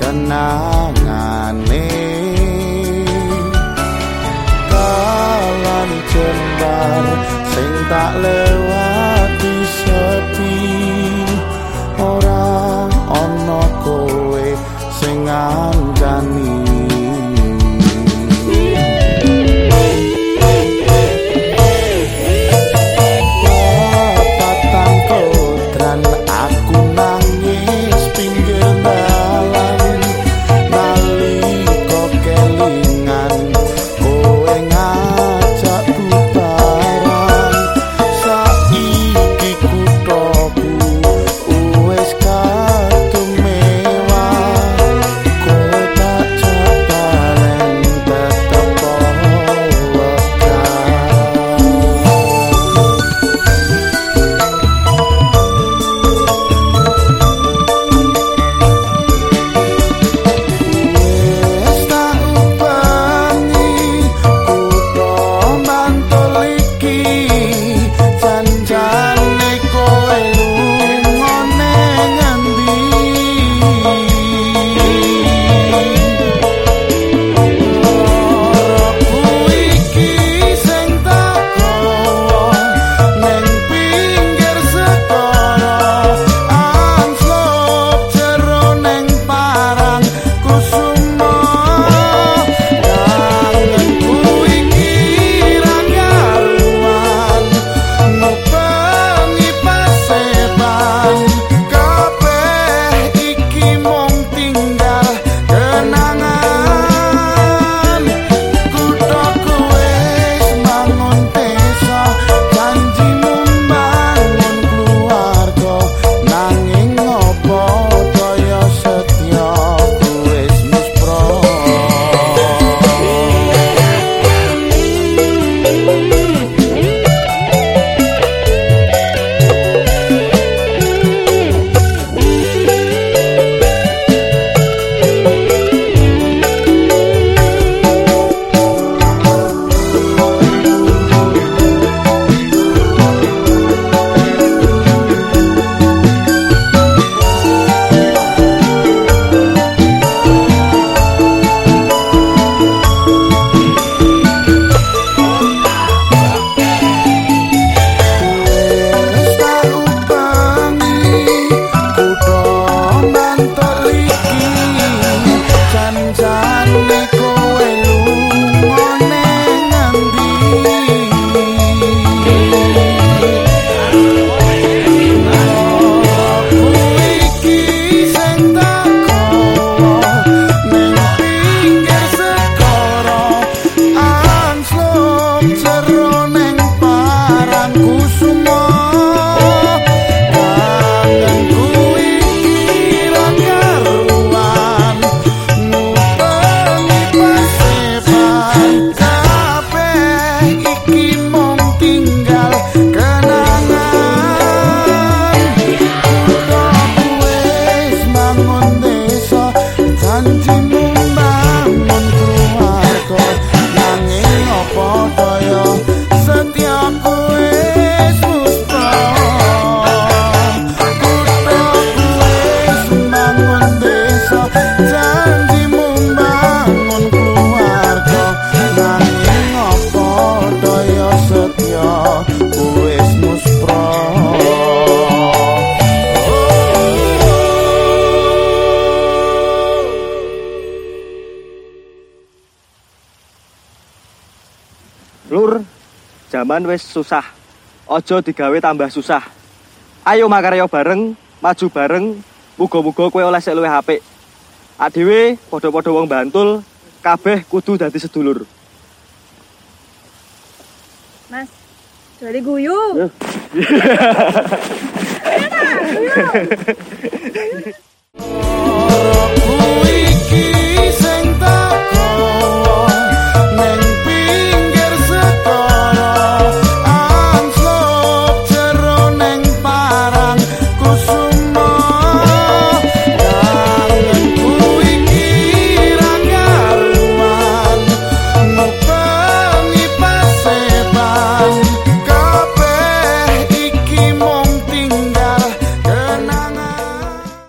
kenangane Kalan jembar sing tak lewat. come Jaman wis susah. Ojo digawe tambah susah. Ayo makarya bareng, maju bareng, muga-muga kowe oleh sik luwih apik. Adewe padha-padha wong Bantul, kabeh kudu dadi sedulur. Mas, dari guyu. Ayo, iya, guyu.